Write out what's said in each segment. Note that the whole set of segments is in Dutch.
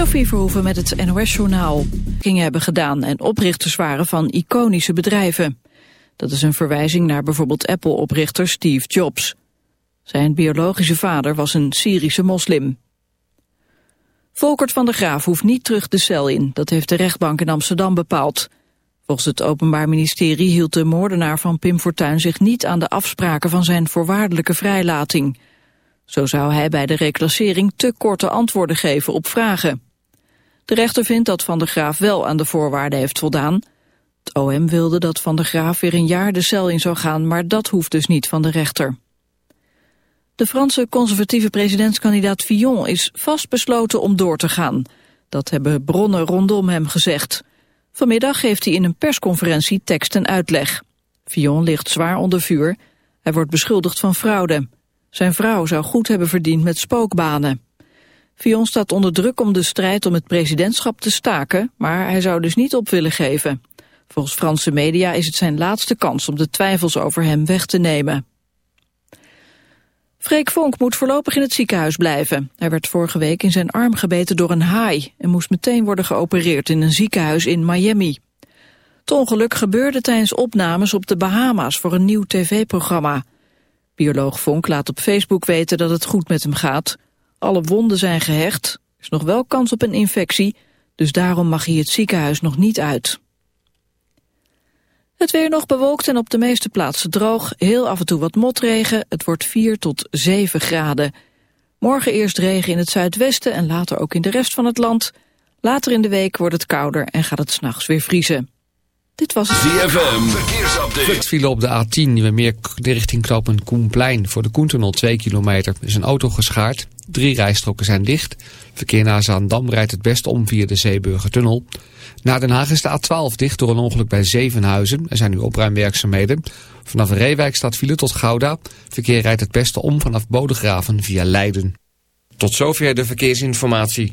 Sophie Verhoeven met het NOS-journaal. Gingen hebben gedaan en oprichters waren van iconische bedrijven. Dat is een verwijzing naar bijvoorbeeld Apple-oprichter Steve Jobs. Zijn biologische vader was een Syrische moslim. Volkert van der Graaf hoeft niet terug de cel in. Dat heeft de rechtbank in Amsterdam bepaald. Volgens het Openbaar Ministerie hield de moordenaar van Pim Fortuyn zich niet aan de afspraken van zijn voorwaardelijke vrijlating. Zo zou hij bij de reclassering te korte antwoorden geven op vragen. De rechter vindt dat Van der Graaf wel aan de voorwaarden heeft voldaan. Het OM wilde dat Van der Graaf weer een jaar de cel in zou gaan, maar dat hoeft dus niet van de rechter. De Franse conservatieve presidentskandidaat Fillon is vastbesloten om door te gaan. Dat hebben bronnen rondom hem gezegd. Vanmiddag geeft hij in een persconferentie tekst en uitleg. Fillon ligt zwaar onder vuur. Hij wordt beschuldigd van fraude. Zijn vrouw zou goed hebben verdiend met spookbanen. Fillon staat onder druk om de strijd om het presidentschap te staken, maar hij zou dus niet op willen geven. Volgens Franse media is het zijn laatste kans om de twijfels over hem weg te nemen. Freek Vonk moet voorlopig in het ziekenhuis blijven. Hij werd vorige week in zijn arm gebeten door een haai... en moest meteen worden geopereerd in een ziekenhuis in Miami. Het ongeluk gebeurde tijdens opnames op de Bahama's voor een nieuw tv-programma. Bioloog Vonk laat op Facebook weten dat het goed met hem gaat. Alle wonden zijn gehecht, is nog wel kans op een infectie... dus daarom mag hij het ziekenhuis nog niet uit. Het weer nog bewolkt en op de meeste plaatsen droog. Heel af en toe wat motregen. Het wordt 4 tot 7 graden. Morgen eerst regen in het zuidwesten en later ook in de rest van het land. Later in de week wordt het kouder en gaat het s'nachts weer vriezen. Dit was het ZFM. Verkeersupdate. Het file op de A10 Nieuwe Meer richting knooppunt Koenplein. Voor de Koentunnel 2 kilometer is een auto geschaard. Drie rijstroken zijn dicht. Verkeer naar Zaandam rijdt het best om via de Zeeburgertunnel. Naar Den Haag is de A12 dicht door een ongeluk bij Zevenhuizen. Er zijn nu opruimwerkzaamheden. Vanaf Reewijk staat file tot Gouda. Verkeer rijdt het beste om vanaf Bodegraven via Leiden. Tot zover de verkeersinformatie.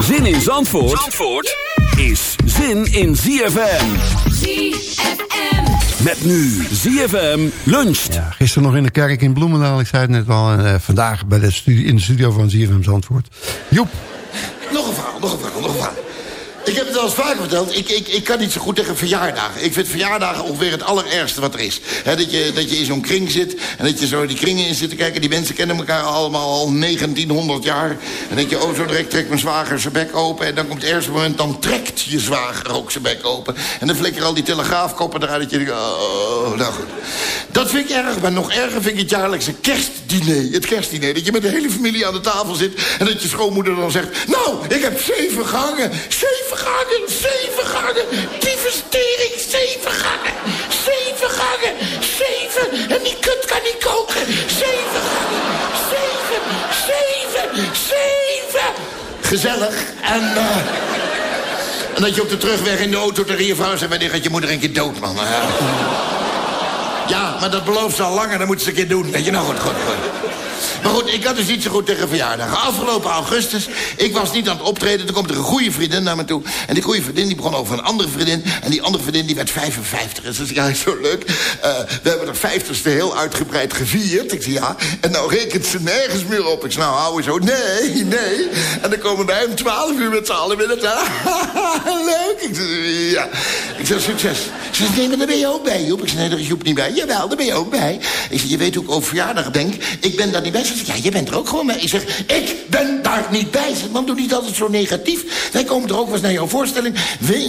Zin in Zandvoort, Zandvoort is zin in ZFM. ZFM. Met nu ZFM luncht. Ja, gisteren nog in de kerk in Bloemendaal, ik zei het net al. En eh, vandaag bij de studie, in de studio van ZFM Zandvoort. Joep, Nog een verhaal, nog een verhaal, nog een verhaal. Ik heb het al eens vaker verteld. Ik, ik, ik kan niet zo goed tegen verjaardagen. Ik vind verjaardagen ongeveer het allerergste wat er is. Dat, je, dat je in zo'n kring zit en dat je zo die kringen in zit te kijken. Die mensen kennen elkaar allemaal al 1900 jaar. En dat je, oh, zo direct trekt mijn zwager zijn bek open. En dan komt het eerste moment, dan trekt je zwager ook zijn bek open. En dan flikker al die telegraafkoppen eruit. Dat je denkt, oh, nou goed. Dat vind ik erg, maar nog erger vind ik het jaarlijkse kerstdiner. Het kerstdiner, dat je met de hele familie aan de tafel zit... en dat je schoonmoeder dan zegt... nou, ik heb zeven gangen, zeven gangen, zeven gangen... divestering, zeven gangen, zeven gangen, zeven... en die kut kan niet koken, zeven gangen, zeven, zeven, zeven... Gezellig en... eh, en dat je op de terugweg in de auto tegen je vrouw zegt... wanneer gaat je moeder een keer dood, man? Ja. Maar dat belooft ze al langer, dan moet ze een keer doen. Weet je, nou goed, goed, goed. Maar goed, ik had dus niet zo goed tegen verjaardagen. Afgelopen augustus, ik was niet aan het optreden. Toen komt er een goede vriendin naar me toe. En die goede vriendin die begon over een andere vriendin. En die andere vriendin die werd 55. En ze zei, ja, zo leuk. Eh, we hebben de 50ste heel uitgebreid gevierd. Ik zei, ja. En nou rekent ze nergens meer op. Ik zei, nou, hou zo. Nee, nee. En dan komen wij om 12 uur met z'n allen binnen. Leuk. Ik zei, ja. Ik zei, succes. Ze zei, nee, maar daar ben je ook bij, Joep. Ik zei, nee, daar is Joep niet bij. Jawel, daar ben je ook bij. Ik zei, je weet hoe ik over verjaardagen denk. Ik ben daar bij. Ze ja, je bent er ook gewoon bij. Ik zeg, ik ben daar niet bij. Ze man, doe niet altijd zo negatief. Wij komen er ook wel eens naar jouw voorstelling.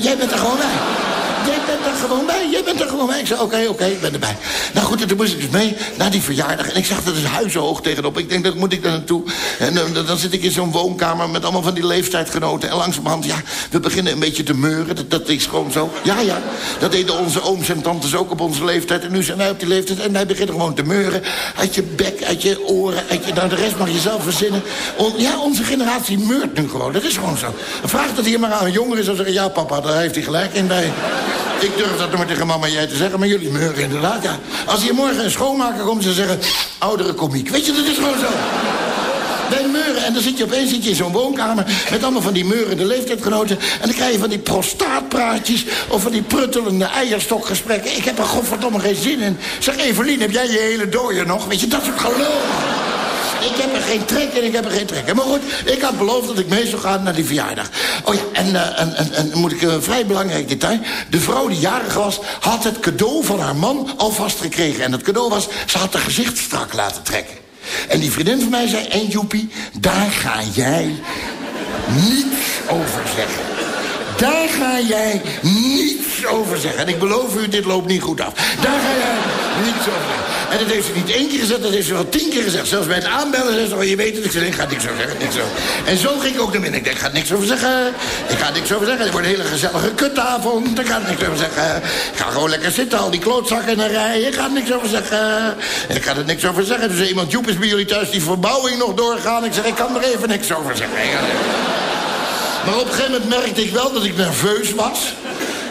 Jij bent er gewoon bij. Jij bent er gewoon bij. Jij bent er gewoon bij. Ik zei, oké, oké, ik ben erbij. Nou goed, en toen moest ik dus mee naar die verjaardag. En ik zag dat is huizenhoog tegenop. Ik denk, dat moet ik daar naartoe. En eh, dan, zit ik in zo'n woonkamer met allemaal van die leeftijdgenoten. En langzamerhand, ja, we beginnen een beetje te meuren. Dat, dat is gewoon zo. Ja, ja. Dat deden onze ooms en tantes ook op onze leeftijd. En nu zijn wij op die leeftijd. En wij beginnen gewoon te meuren. Uit je bek, uit je oren, uit je... Nou, de rest mag je zelf verzinnen. Ja, onze generatie meurt nu gewoon. Dat is gewoon zo. Vraag dat hier maar aan een jongere. Zou zeggen, ja, papa, daar heeft hij gelijk in bij. Ik durf dat nooit tegen mama en jij te zeggen, maar jullie meuren inderdaad, ja. Als hier morgen een schoonmaker komt, ze zeggen... oudere komiek. Weet je, dat is gewoon zo. Wij meuren en dan zit je opeens zit je in zo'n woonkamer... met allemaal van die meurende leeftijdgenoten... en dan krijg je van die prostaatpraatjes... of van die pruttelende eierstokgesprekken. Ik heb er godverdomme geen zin in. Zeg, Evelien, heb jij je hele dooier nog? Weet je, dat soort gelul. Ik heb er geen trek in, ik heb er geen trek in. Maar goed, ik had beloofd dat ik mee zou gaan naar die verjaardag. Oh ja, en, eh, en, en, moet ik een vrij belangrijk detail. De vrouw die jarig was, had het cadeau van haar man alvast gekregen. En dat cadeau was, ze had haar gezicht strak laten trekken. En die vriendin van mij zei, en Joepie, daar ga jij niets over zeggen. Daar ga jij niets over zeggen. En ik beloof u, dit loopt niet goed af. Daar ga jij niets over zeggen. En dat heeft ze niet één keer gezegd, dat heeft ze wel tien keer gezegd. Zelfs bij het aanbellen zei ze, oh, je weet het. Ik zei, ik ga niks over zeggen, niks over. En zo ging ik ook naar binnen. Ik denk, ik ga niks over zeggen. Ik ga niks over zeggen. Het wordt een hele gezellige kutavond. Ik ga niks over zeggen. Ik ga gewoon lekker zitten, al die klootzakken in een rij. Ik ga niks over zeggen. Ik ga er niks over zeggen. Dus iemand, Joep, is bij jullie thuis die verbouwing nog doorgaan? Ik zeg, ik kan er even niks over zeggen. Maar op een gegeven moment merkte ik wel dat ik nerveus was.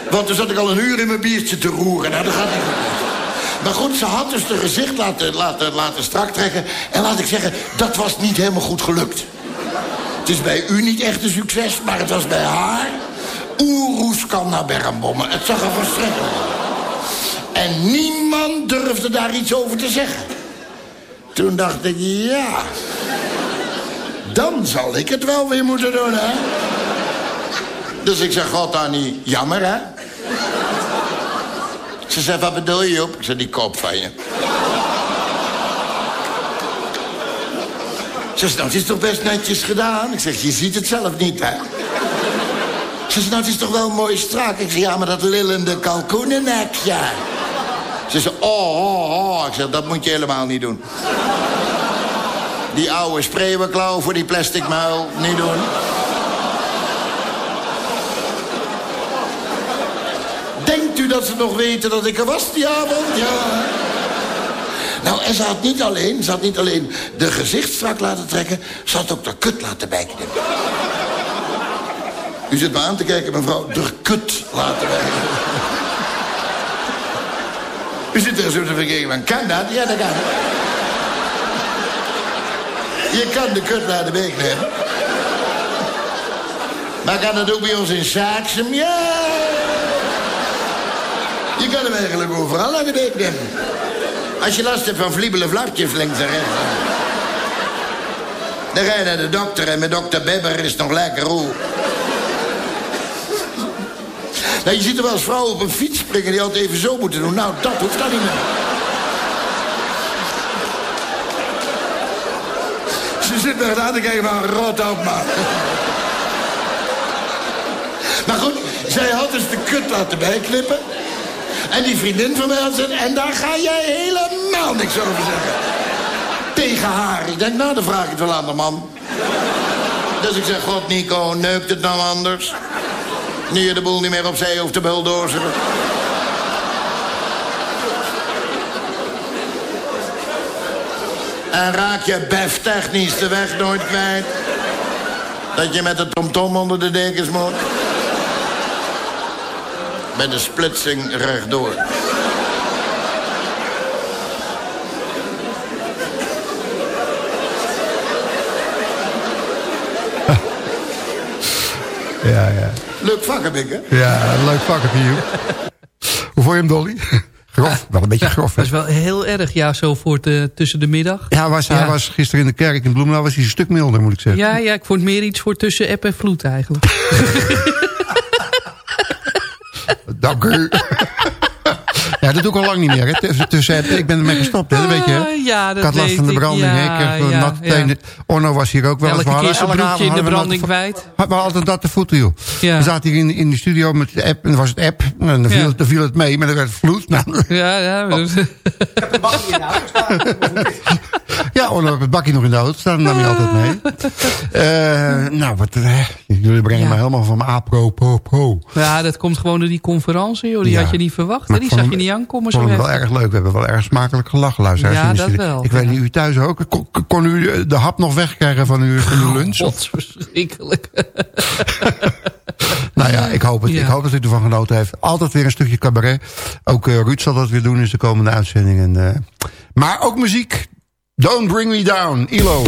Want toen zat ik al een uur in mijn biertje te roeren. Nou, dat gaat niet. Maar goed, ze had dus de gezicht laten, laten, laten strak trekken. En laat ik zeggen, dat was niet helemaal goed gelukt. Het is bij u niet echt een succes, maar het was bij haar... Oeroes kan naar. Het zag er verschrikkelijk. En niemand durfde daar iets over te zeggen. Toen dacht ik, ja... Dan zal ik het wel weer moeten doen, hè? Dus ik zeg, god niet, jammer, hè? Ze zei, wat bedoel je, op? Ik zei, die kop van je. Ze zei, nou, het is toch best netjes gedaan? Ik zeg, je ziet het zelf niet, hè? Ze zei, nou, het is toch wel mooi strak? Ik zeg, ja, maar dat lillende kalkoenennek, ja. Ze zei, oh, oh, oh. Ik zeg, dat moet je helemaal niet doen. Die oude spreeuwenklauw voor die plastic muil, niet doen. Denkt u dat ze nog weten dat ik er was die avond? Ja. Nou, en ze had niet alleen, ze had niet alleen de gezicht strak laten trekken... ze had ook de kut laten bijknippen. U zit me aan te kijken, mevrouw. De kut laten bijknippen. U zit er zo te verkijken van, kan dat? Ja, dat kan. Je kan de kut laten bijknippen. Maar kan dat ook bij ons in Saaksum? Ja! Je kan hem eigenlijk overal aan de beek nemen. Als je last hebt van vliebele vlakjes links en rechts. Dan ga je naar de dokter en met dokter Bebber is het nog lekker hoe. Nou, je ziet er wel eens vrouwen op een fiets springen die altijd even zo moeten doen. Nou, dat hoeft dan niet meer. Ze zit me aan te kijken van rot op, man. Maar goed, zij had dus de kut laten bijknippen. En die vriendin van mij had gezegd... en daar ga jij helemaal niks over zeggen. Tegen haar. Ik denk, nou, dan vraag ik het wel aan de man. Dus ik zeg, god Nico, neukt het nou anders? Nu je de boel niet meer opzij hoeft te bulldozeren. En raak je bef technisch de weg nooit kwijt. Dat je met de tomtom onder de dekens moet. Met een splitsing rechtdoor. Ja, ja. Leuk vak heb ik, hè? Ja, leuk vak heb je. Hoe vond je hem, Dolly? Grof, ah, wel een beetje grof. Hè? Dat is wel heel erg, ja, zo voor de, tussen de middag. Ja, was, hij was gisteren in de kerk in Bloemendaal was hij een stuk milder, moet ik zeggen. Ja, ja, ik vond meer iets voor tussen app en vloed eigenlijk. Dank u. ja, dat doe ik al lang niet meer. Hè. Tussen- Tussen, ik ben ermee gestopt, hè, dat weet je. Hè? Ah, ja, dat ik had last van de ik. branding. Ja, ik ja. Orno was hier ook wel eens. Elke keer zijn broekje in de branding kwijt. We hadden natte voeten, joh. We zaten hier in, in de studio met de app. En dan was het app. En dan viel, Ja. het, dan viel het mee, maar dan werd het vloed. Nou, Ja, ja. dus- ja, Orno heeft het bakje nog in de auto staan. Dat nam je altijd mee. Eh, nou, wat, eh, jullie brengen me helemaal van mijn apro, po, po. ja, dat komt gewoon door die conferentie, joh. Die had je niet verwacht. Maar hè? Die ik vond hem- niet aankomen Ik vond wel erg leuk. We hebben wel erg smakelijk gelachen, luisteraars. Ja, dat wel, Ik weet niet, u thuis ook? Kon, kon u eh, de hap nog wegkrijgen van uw, van uw lunch? God, verschrikkelijk. Nou ja, ik hoop het. Ja. Ik hoop dat u ervan genoten heeft. Altijd weer een stukje cabaret. Ook eh, Ruud zal dat weer doen in de komende uitzending. En, eh, maar ook muziek. Don't Bring Me Down, ILO.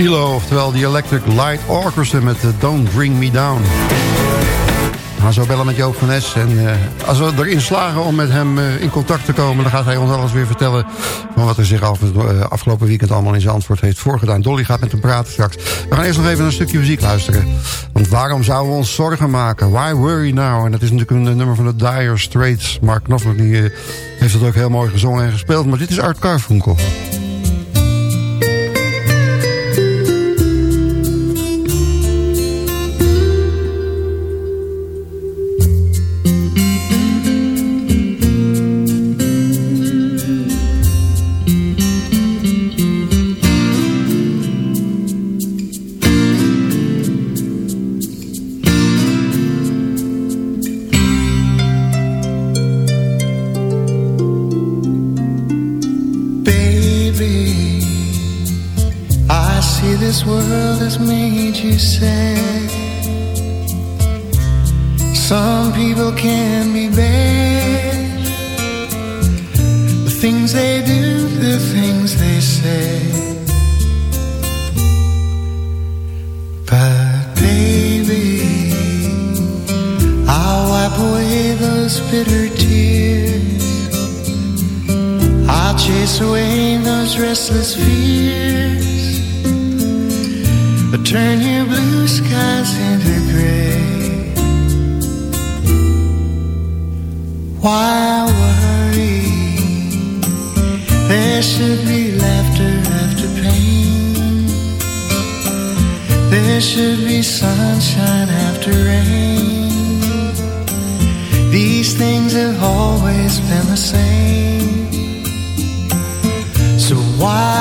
ILO, oftewel de Electric Light Orchestra met eh, Don't Bring Me Down. We gaan zo bellen met Joop van Nes. En eh, als we erin slagen om met hem eh, in contact te komen... dan gaat hij ons alles weer vertellen... van wat er zich af, eh, afgelopen weekend allemaal in zijn antwoord heeft voorgedaan. Dolly gaat met hem praten straks. We gaan eerst nog even een stukje muziek luisteren. Want waarom zouden we ons zorgen maken? Why worry now? En dat is natuurlijk een nummer van de Dire Straits. Mark Knopfler heeft het ook heel mooi gezongen en gespeeld. Maar dit is Art Carfunkel. There should be sunshine after rain. These things have always been the same. So why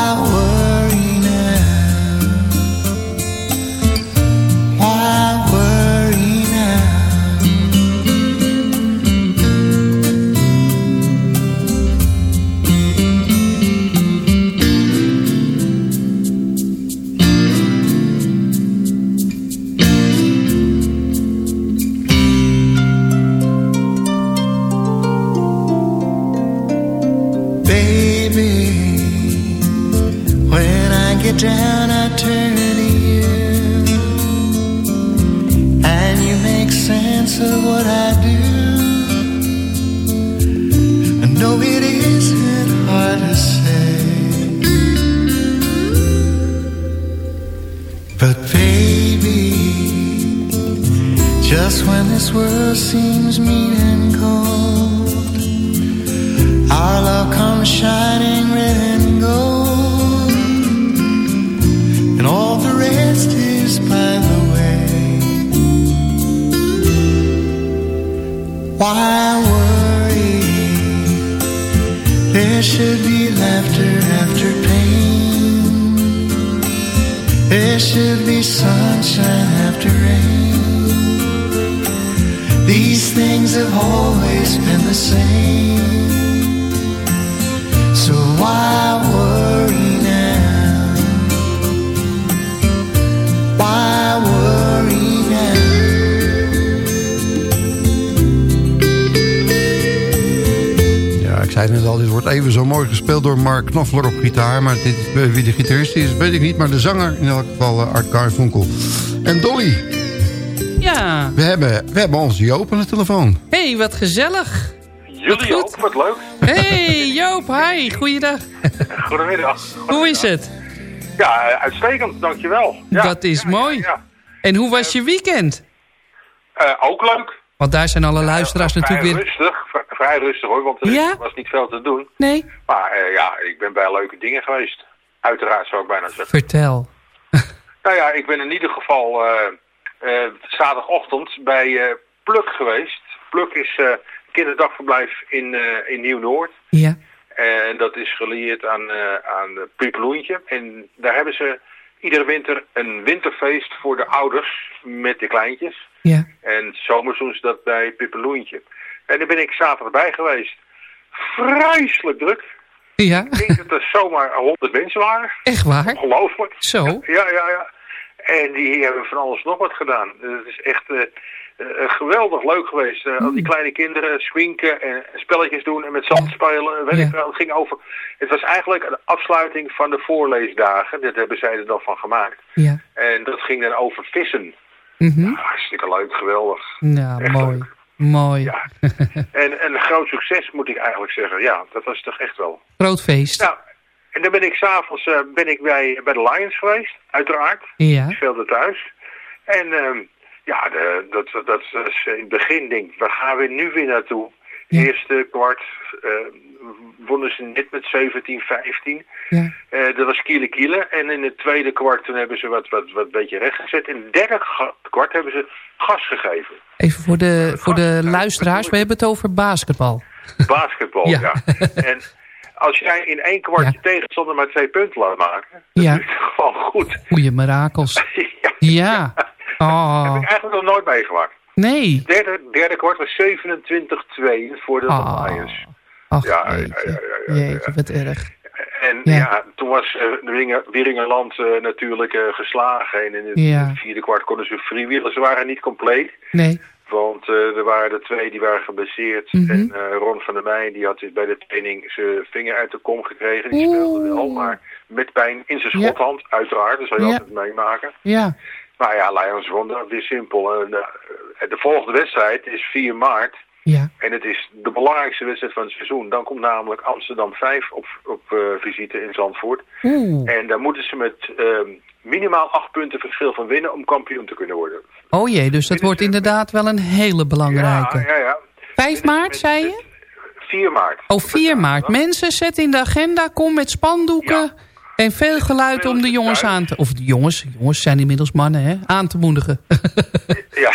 Net al, dit wordt even zo mooi gespeeld door Mark Knopfler op gitaar. Maar dit, eh, wie de gitarist is, weet ik niet. Maar de zanger, in elk geval uh, Art Garfunkel. En Dolly, Ja. we hebben, we hebben onze Joop aan de telefoon. hey, wat gezellig. Jullie goed. ook, wat leuk. Hey, Joop, hi. Goeiedag. Goedemiddag. Hoe is het? Ja, eh, uitstekend, dankjewel. Ja, Dat is ja, mooi. Ja, ja. En hoe was je weekend? Eh, ook leuk. Want daar zijn alle luisteraars natuurlijk vrij weer... rustig, vrij rustig hoor, want er Ja? was niet veel te doen. Nee? Maar eh, ja, ik ben bij leuke dingen geweest. Uiteraard zou ik bijna zeggen. Vertel. Nou ja, ik ben in ieder geval eh, eh, zaterdagochtend bij eh, Pluk geweest. Pluk is eh kinderdagverblijf in, eh, in Nieuw-Noord. Ja. En dat is gelieerd aan, eh aan de Pipeloentje. En daar hebben ze iedere winter een winterfeest voor de ouders met de kleintjes. Ja. En zomers doen ze dat bij Pippeloentje. En daar ben ik zaterdag bij geweest. Vreselijk druk. Ja. Ik denk dat er zomaar honderd mensen waren. Echt waar? Ongelooflijk. Zo. Ja, ja, ja. En die hebben van alles nog wat gedaan. Het is echt... eh, eh, geweldig leuk geweest. Eh, Al die kleine kinderen swinken en spelletjes doen en met zand spelen. Weet Ja. ik wel. Het ging over. Het was eigenlijk een afsluiting van de voorleesdagen. Dat hebben zij er dan van gemaakt. Ja. En dat ging dan over vissen. Mhm. Hartstikke leuk, geweldig. Ja, Echt mooi. leuk. Mooi. Ja. En, en een groot succes moet ik eigenlijk zeggen. Ja, dat was toch echt wel. Groot feest. Nou, en dan ben ik s'avonds uh, ben ik bij, bij de Lions geweest, uiteraard. Ja. Ik speelde thuis. En ehm, ja, de, dat, dat is in het begin denk ik, waar gaan we nu weer naartoe? Eerste kwart eh, wonnen ze net met 17, 15. Ja. Eh, dat was kiele kiele. En in het tweede kwart toen hebben ze wat, wat, wat beetje rechtgezet. In het derde kwart hebben ze gas gegeven. Even voor de, voor de luisteraars, we hebben het over basketbal. Basketbal, Ja. ja. En als jij in één kwart je tegenstander maar twee punten laat maken, Ja. dan is het gewoon goed. Goeie mirakels. Ja. Oh. Heb ik eigenlijk nog nooit meegemaakt. Nee. Derde, derde kwart was 27-2 voor de Ah. Lions. Ach, Ja, ja, jeetje. ja, ja, Jeetje, wat erg. En Ja. toen was eh, Wieringerland eh, natuurlijk eh, geslagen. En in het vierde kwart konden ze freewheelen. Ze waren niet compleet. Nee. Want er waren er twee die waren geblesseerd. Mhm. En Ron van der Meij die had dus bij de training zijn vinger uit de kom gekregen. Die speelde wel, maar met pijn in zijn schothand, uiteraard. Dat zal je altijd meemaken. Ja. Maar ja, Lions won dat weer simpel. En, eh, de volgende wedstrijd is 4 maart. Ja. En het is de belangrijkste wedstrijd van het seizoen. Dan komt namelijk Amsterdam 5 op, op eh, visite in Zandvoort. Oeh. En daar moeten ze met ehm, minimaal acht punten verschil van winnen om kampioen te kunnen worden. Oh jee, dus dat wordt inderdaad wel een hele belangrijke. Ja, ja, ja. 5 maart, zei je? 4 maart. Oh, 4 maart. Mensen, zet in de agenda, kom met spandoeken. En veel geluid om de jongens aan te... Of de jongens, jongens zijn inmiddels mannen, hè? Aan te moedigen. Ja,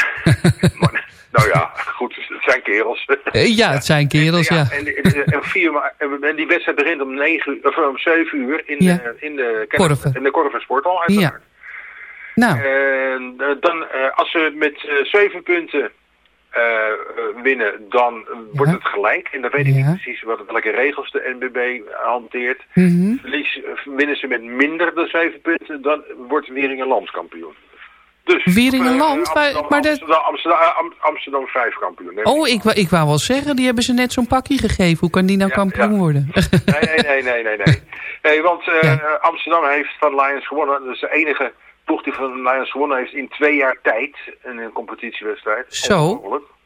maar, nou ja, goed, het zijn kerels. Eh, ja, het zijn kerels, ja. En, en, en, vier en die wedstrijd begint om, 9, uur, of om 7 uur in, Ja. de, in de Korven. in de Korven Sporthal. uiteraard. Ja. Nou, En eh, dan, eh, als ze met zeven punten winnen, dan eh, wordt het gelijk. En dan weet ik Ja. niet precies wat, welke regels de NBB hanteert. Mhm. Verlies, eh, winnen ze met minder dan zeven punten, dan wordt Wieringen landskampioen. Dus, Wieringenland? eh, Waar- Amsterdam, maar dat- Amsterdam, Amsterdam, Am- Amsterdam 5 kampioen. hè? oh, ik, wou- ik wou wel zeggen, die hebben ze net zo'n pakje gegeven. Hoe kan die nou kampioen worden? Nee, nee, nee, nee, nee. Nee, nee want eh, Amsterdam heeft van Lions gewonnen. Dat is de enige ploeg die van Lions gewonnen heeft in twee jaar tijd. In een competitiewedstrijd. Zo.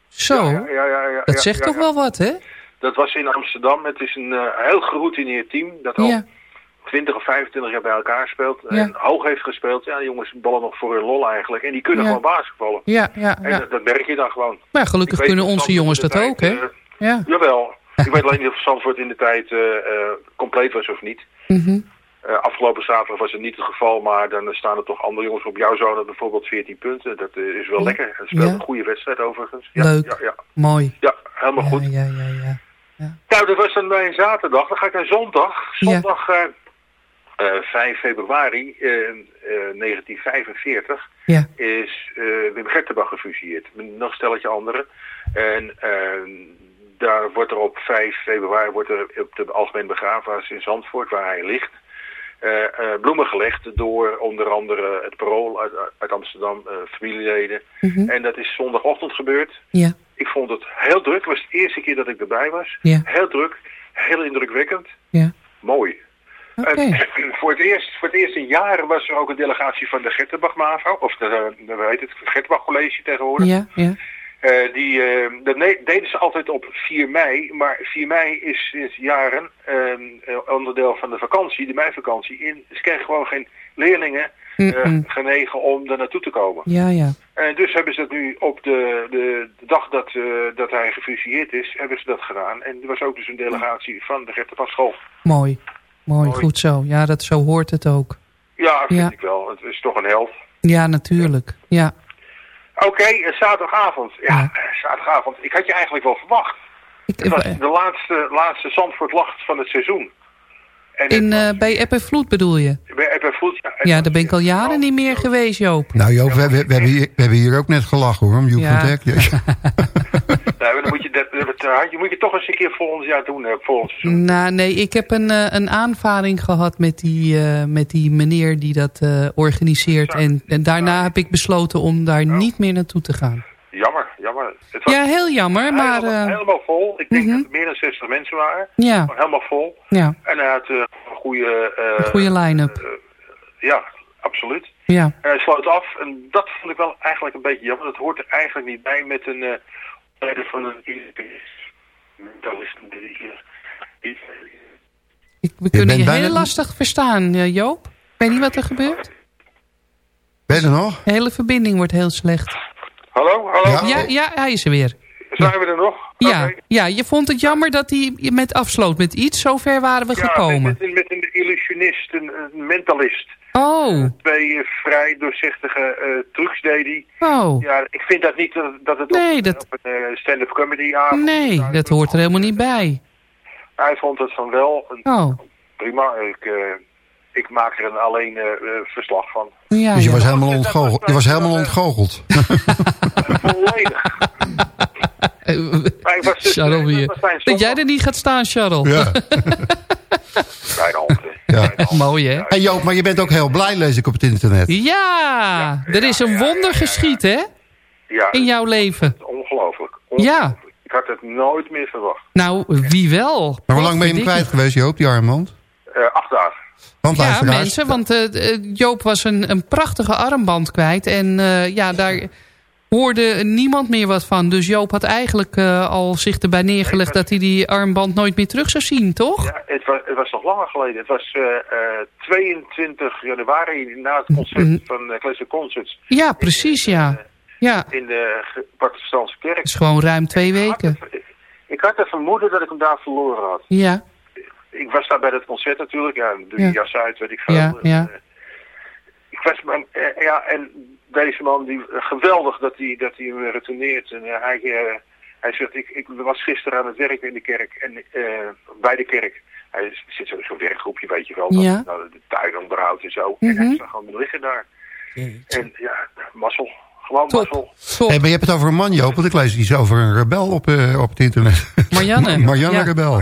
Zo, Ja, ja, ja, dat zegt toch wel wat, hè? Dat was in Amsterdam. Het is een eh, heel geroutineerd team. Dat al Ja. 20 of 25 jaar bij elkaar speelt. En hoog heeft gespeeld. Ja, die jongens ballen nog voor hun lol eigenlijk. En die kunnen gewoon basketballen. Ja, ja, En dat, dat merk je dan gewoon. Maar gelukkig kunnen onze jongens dat ook, hè? tijd, Ja. Jawel. Ik weet alleen niet of Zandvoort in de tijd eh, eh, compleet was of niet. Mhm. Eh, afgelopen zaterdag was het niet het geval, maar dan staan er toch andere jongens op jouw zone bijvoorbeeld 14 punten. Dat eh, is wel Ja. lekker. Het speelt Ja. een goede wedstrijd overigens. Ja, Leuk. Ja, ja. Mooi. ja helemaal goed. Ja, ja, ja. Nou, dat was dan mijn zaterdag. Dan ga ik naar zondag. Zondag eh, eh, 5 februari eh, eh, 1945 Ja. is Wim Gertenbach gefusilleerd. Met nog een stelletje anderen. En eh, daar wordt er op 5 februari wordt er op de algemeen begraafplaats in Zandvoort, waar hij ligt, bloemen gelegd door onder andere het parool uit, uit Amsterdam, eh, familieleden. Mhm. En dat is zondagochtend gebeurd. Ja. Ik vond het heel druk. Het was de eerste keer dat ik erbij was. Ja. Heel druk, heel indrukwekkend. Ja. Mooi. En voor, het eerst, voor het eerst in jaren was er ook een delegatie van de Gertenbach MAVO, of de, de, heet het, Gertenbach College tegenwoordig. Ja, ja. Eh, die, eh, dat deden ze altijd op 4 mei, maar 4 mei is sinds jaren ehm, eh, onderdeel van de vakantie, de meivakantie. In, ze kregen gewoon geen leerlingen Mm-mm. genegen om daar naartoe te komen. Ja, ja. En dus hebben ze dat nu op de, de, de dag dat, dat hij gefusilleerd is, hebben ze dat gedaan. En er was ook dus een delegatie van de Gertenbach School. Mooi. Mooi, goed zo. Ja, dat, zo hoort het ook. Ja, vind Ja. ik wel. Het is toch een held. Ja, natuurlijk. Ja. Oké, eh, zaterdagavond. Ja, eh, zaterdagavond. Ik had je eigenlijk wel verwacht. Het was de laatste, laatste Zandvoort lacht van het seizoen. En In, eh, bij App en Vloed bedoel je? bij App en Vloed, ja, Ja, daar ben ik al jaren niet meer geweest, Joop. Nou Joop, we, we, we hebben hier, we hebben hier ook net gelachen hoor, om Joep Ja. van Dijk. Ja. nou, dan moet je, dat, dat, dat- je moet je toch eens een keer volgend jaar doen, eh, volgend seizoen. Nou, nee, ik heb een, eh, een aanvaring gehad met die, met die meneer die dat eh, organiseert. En, en daarna heb ik besloten om daar niet meer naartoe te gaan. Jammer. jammer. Het was Ja, heel jammer, maar... helemaal, eh, helemaal vol. Ik denk mhm. dat er meer dan 60 mensen waren. Ja. Maar helemaal vol. ja, En hij had eh, een goede... eh, een goede line-up. Ja, absoluut. Ja. En hij sloot af. En dat vond ik wel eigenlijk een beetje jammer. Dat hoort er eigenlijk niet bij met een eh, leider van een Ik, we kunnen je heel lastig verstaan, Joop. Ik weet niet wat er gebeurt. Ben je er nog? De hele verbinding wordt heel slecht. Hallo, hallo. Ja. Ja, ja hij is er weer. Zijn we er nog? Ja, ja, je vond het jammer dat hij met afsloot met iets. Zover waren we Ja, gekomen. Met, met, met een illusionist, een, een mentalist. Oh, Twee eh, vrij doorzichtige eh trucs deed hij. oh. Ja, ik vind dat niet dat, dat het Nee, op, dat- op een eh, stand-up comedy avond... Nee, dat hoort er helemaal niet bij. Hij vond het van wel. En Oh, Prima, ik, eh, ik maak er een alleen eh, eh, verslag van. ja, Dus je ja. was helemaal ontgoocheld. Je was helemaal ontgoocheld. Volledig. Eh, Maar ik was dus- Charles weer. dat was mijn Dat jij er niet gaat staan, Charles. Ja. Ja. Mooi, hè? En Joop, maar je bent ook heel blij, lees ik op het internet. Ja, er is een wonder geschied, hè? Ja, In jouw leven. ongelooflijk. Ja. Ik had het nooit meer verwacht. Nou, wie wel? Maar hoe lang ben je hem kwijt geweest, Joop, die armband? Eh, acht dagen. Want Ja, luisteraars, mensen, want eh, eh, Joop was een, een prachtige armband kwijt. En eh, ja, daar hoorde niemand meer wat van. Dus Joop had eigenlijk eh, al zich erbij neergelegd... dat hij die armband nooit meer terug zou zien, toch? Ja, het was, het was nog langer geleden. Het was eh, eh, 22 januari na het concert Mhm. van uh, Classic Concerts Ja, precies, ja. Ja, in de protestantse kerk. het is gewoon ruim twee Ik weken. had het- Ik had het vermoeden dat ik hem daar verloren had. Ja, Ik was daar bij het concert natuurlijk. Ja, doe je Ja. jas uit, weet ik veel. Ja, En, ja. eh, ik was, maar, eh, ja, en deze man, die, eh, geweldig dat hij, dat hij hem retourneert. En hij, hij zegt, ik, ik was gisteren aan het werk in de kerk. En eh, bij de kerk. Hij zit zo- zo'n werkgroepje, weet je wel. Dat, Ja. nou, de tuin onderhoudt en zo. En Mhm. hij zag gewoon liggen daar. En ja, mazzel. Gewoon top. mazzel. top. Hey, maar je hebt het over een man, Joop, want ik lees iets over een rebel op, eh, op het internet. Marianne. Marianne Ja. Rebel.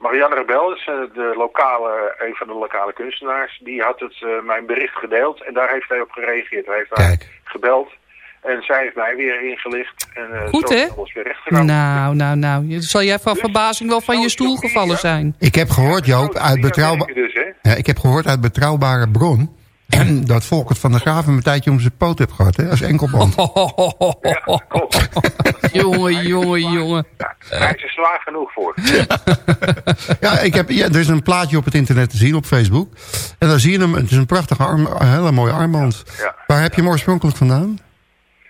Marianne Rebel is eh, de lokale, een van de lokale kunstenaars. Die had het, eh, mijn bericht gedeeld en daar heeft hij op gereageerd. Hij heeft haar Kijk. gebeld en zij heeft mij weer ingelicht. En, eh, Goed, hè? alles weer. Nou, nou, nou. Je- Zal jij van verbazing wel van je stoel gevallen zijn? Ik heb gehoord, Joop, uit, betrouwba Dus, ja, ik heb gehoord uit betrouwbare bron... dat Volkert van der Graven een tijdje om zijn poot heeft gehad, hè, als enkelband. Klopt. jongen, jongen, jongen. Ja, hij is er zwaar genoeg voor. Ja, ik heb, ja, er is een plaatje op het internet te zien, op Facebook. En dan zie je hem, het is een prachtige arm, een hele mooie armband. Ja. Waar heb je hem oorspronkelijk vandaan?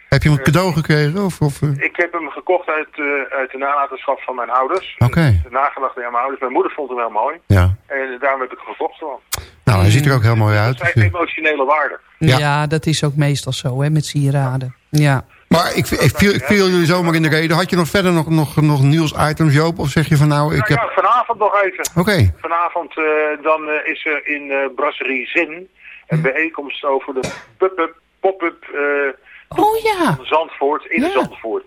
Heb je hem een cadeau gekregen? Of, of, eh? Ik heb hem gekocht uit, eh, uit de nalatenschap van mijn ouders. Oké. De nagelaten aan mijn ouders. Mijn moeder vond hem heel mooi. Ja. En daarom heb ik hem gekocht gewoon. Nou, hij ziet er ook heel mooi uit. Dat zijn emotionele waarden. Ja. Ja. dat is ook meestal zo, hè, met sieraden. Ja. Maar ik, ik, viel, ik viel jullie zomaar in de reden. Had je nog verder nog, nog, nog nieuwsitems, Joop? Of zeg je van nou, ik Nou heb... ja, vanavond nog even. Oké. Vanavond eh, dan eh, is er in eh Brasserie Zin een bijeenkomst over de pop-up, pop-up eh, Oh ja. van Zandvoort, in Ja. Zandvoort.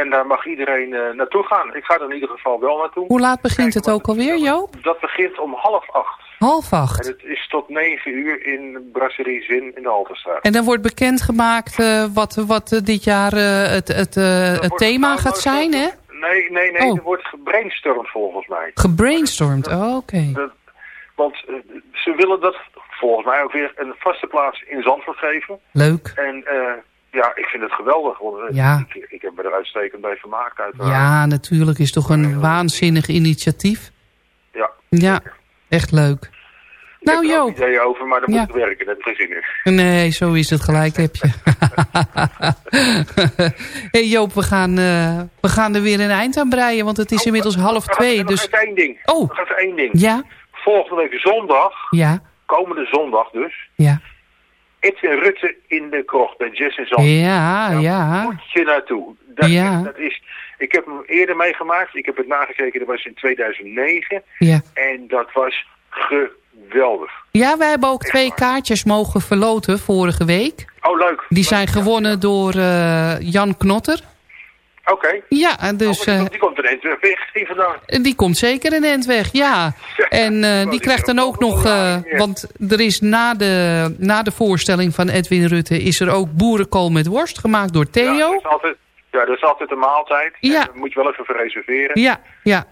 En daar mag iedereen eh, naartoe gaan. Ik ga er in ieder geval wel naartoe. Hoe laat begint het ook alweer, Joop? Dat begint om half acht. Half En acht. het is tot negen uur in Brasserie Zin in de Halterstraat. En dan wordt bekendgemaakt eh, wat, wat eh, dit jaar het, het, het thema gaat zijn, hè? Nee, nee, nee. Oh. Er wordt gebrainstormd volgens mij. Gebrainstormd, oh, oké. Want ze willen dat volgens mij ook weer een vaste plaats in Zandvoort geven. Leuk. En eh, ja, ik vind het geweldig. Want eh, Ja. ik, ik heb me er uitstekend bij vermaakt. Uiteraard. Ja, natuurlijk is toch een waanzinnig initiatief. Ja. Ja, echt leuk. Ik Nou heb er ook Joop. ideeën over, maar dan Ja. moet het werken. Dat zin in. Nee, zo is het gelijk, heb je. hey Joop, we gaan, eh, we gaan er weer een eind aan breien, want het is inmiddels half twee. even- Dus Nog één ding. Oh. Nog één ding. ja, Volgende week zondag, ja, komende zondag dus, ja. Edwin Rutte in de krocht bij Jess in Zandvoort. Ja, Daar ja. moet je naartoe. Dat, Ja. dat is, ik heb hem eerder meegemaakt. Ik heb het nagekeken, dat was in 2009. Ja. En dat was geweldig. Ja, wij hebben ook twee kaartjes mogen verloten vorige week. Oh, leuk. Die zijn gewonnen door eh, Jan Knotter. Oké. Ja, dus Oh, maar die, eh, komt- die komt er net weg hier vandaan. die komt zeker een end weg, ja. En eh, die krijgt dan ook nog... eh, want er is na de, na de voorstelling van Edwin Rutte... is er ook boerenkool met worst gemaakt door Ja, dat Theo. is altijd, Ja, dat is altijd een maaltijd. Ja. Moet je wel even voor reserveren. Ja, ja.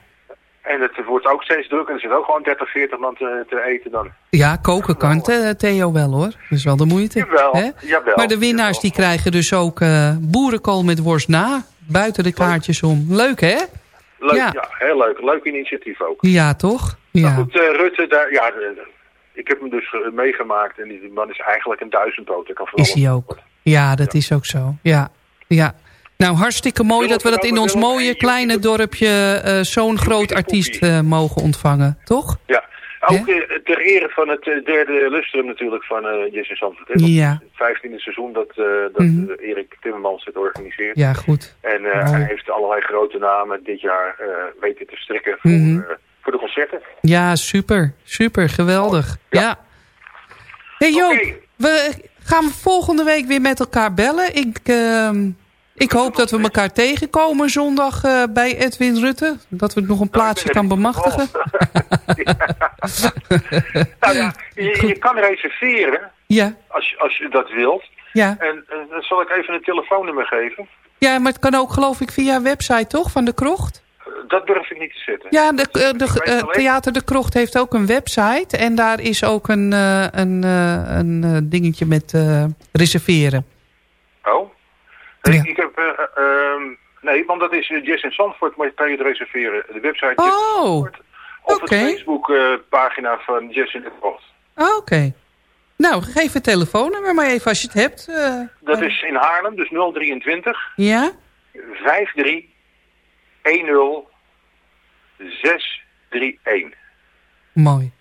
En het wordt ook steeds drukker. En er zit ook gewoon 30, 40 man te, te eten dan. Ja, koken kan eh, Theo wel hoor. Dat is wel de moeite. Jawel, hè? jawel, Maar de winnaars die krijgen dus ook eh, boerenkool met worst na. Buiten de kaartjes om. Leuk hè? Leuk, Ja. ja. heel leuk. Leuk initiatief ook. Ja, toch? Maar Ja. goed, eh, Rutte, daar, ja, de- ik heb hem dus eh, meegemaakt. En die man is eigenlijk een duizendpoot. Kan Is hij ook. Ja, dat is ook zo. Ja, ja. Nou, hartstikke mooi dat we dat in ons mooie kleine dorpje eh, zo'n groot artiest eh, mogen ontvangen. Toch? Ja, ook eh, ter ere van het eh, derde lustrum natuurlijk van eh Jesse Zandvoort. Ja. Het vijftiende seizoen dat, dat Mhm. Erik Timmermans het organiseert. Ja, goed. En hij heeft allerlei grote namen dit jaar weten te strikken voor, Mhm. voor de concerten. Ja, super. Super, geweldig. Ja. hey Joop, we gaan volgende week weer met elkaar bellen. Ik, ehm, ik hoop dat we elkaar tegenkomen zondag eh, bij Edwin Rutte. Dat we nog een plaatsje kan bemachtigen. Nou ja, je, je kan reserveren Ja, als, je- als je dat wilt. ja. En eh, dan zal ik even een telefoonnummer geven. ja, maar het kan ook geloof ik via website toch, van de Krocht? Eh, Dat durf ik niet te zetten. Ja, de, eh, de, Theater de Krocht heeft ook een website. En daar is ook een, een, een eh, dingetje met reserveren. Ik heb... eh, eh, ehm, nee, want dat is uh, Jess in Zandvoort, maar je kan je het reserveren. De website in Oh, Zandvoort. Of oké. de Facebook-pagina van Jess in. Ah, Oké. Nou, geef het telefoonnummer maar even als je het hebt. eh. Dat is in Haarlem, dus 023 ja? 53 10 631. Mooi.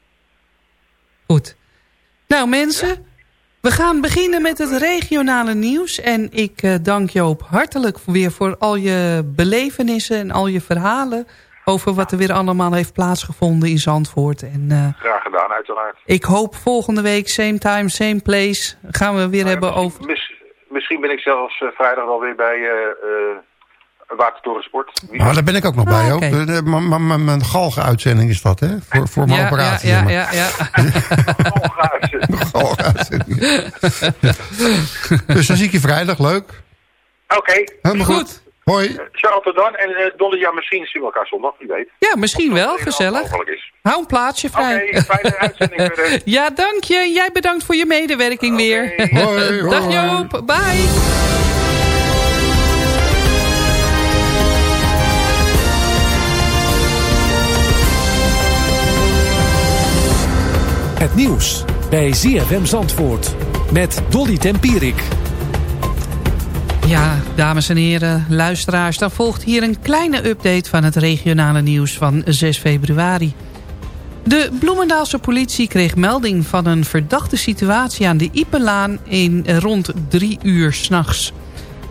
Goed. Nou mensen, we gaan beginnen met het regionale nieuws. En ik eh, dank Joop hartelijk weer voor al je belevenissen en al je verhalen... over wat er weer allemaal heeft plaatsgevonden in Zandvoort. En eh, Graag gedaan, uiteraard. ik hoop volgende week, same time, same place... gaan we weer hebben over... Mis- misschien ben ik zelfs eh, vrijdag wel weer bij eh eh Watertoren Sport. Wie Maar daar ben ik ook nog bij, Ah, ook. Mijn galgen-uitzending is dat, hè? Voor, voor mijn Ja, operatie. ja, ja, ja, ja. Galgen-uitzending. dus dan zie ik je vrijdag, leuk. Oké. Helemaal goed. Hoi. Charles tot dan. En eh Dolly, ja, misschien zien we elkaar zondag, wie weet. Ja, misschien wel, gezellig. Hou een plaatsje vrij. Oké, fijne uitzending verder. ja, dank je. Jij bedankt voor je medewerking weer. Hoi, Dag. Joop, bye. Het nieuws bij ZFM Zandvoort met Dolly Tempierik. Ja, dames en heren, luisteraars, dan volgt hier een kleine update van het regionale nieuws van 6 februari. De Bloemendaalse politie kreeg melding van een verdachte situatie aan de Ipelaan in rond drie uur s'nachts.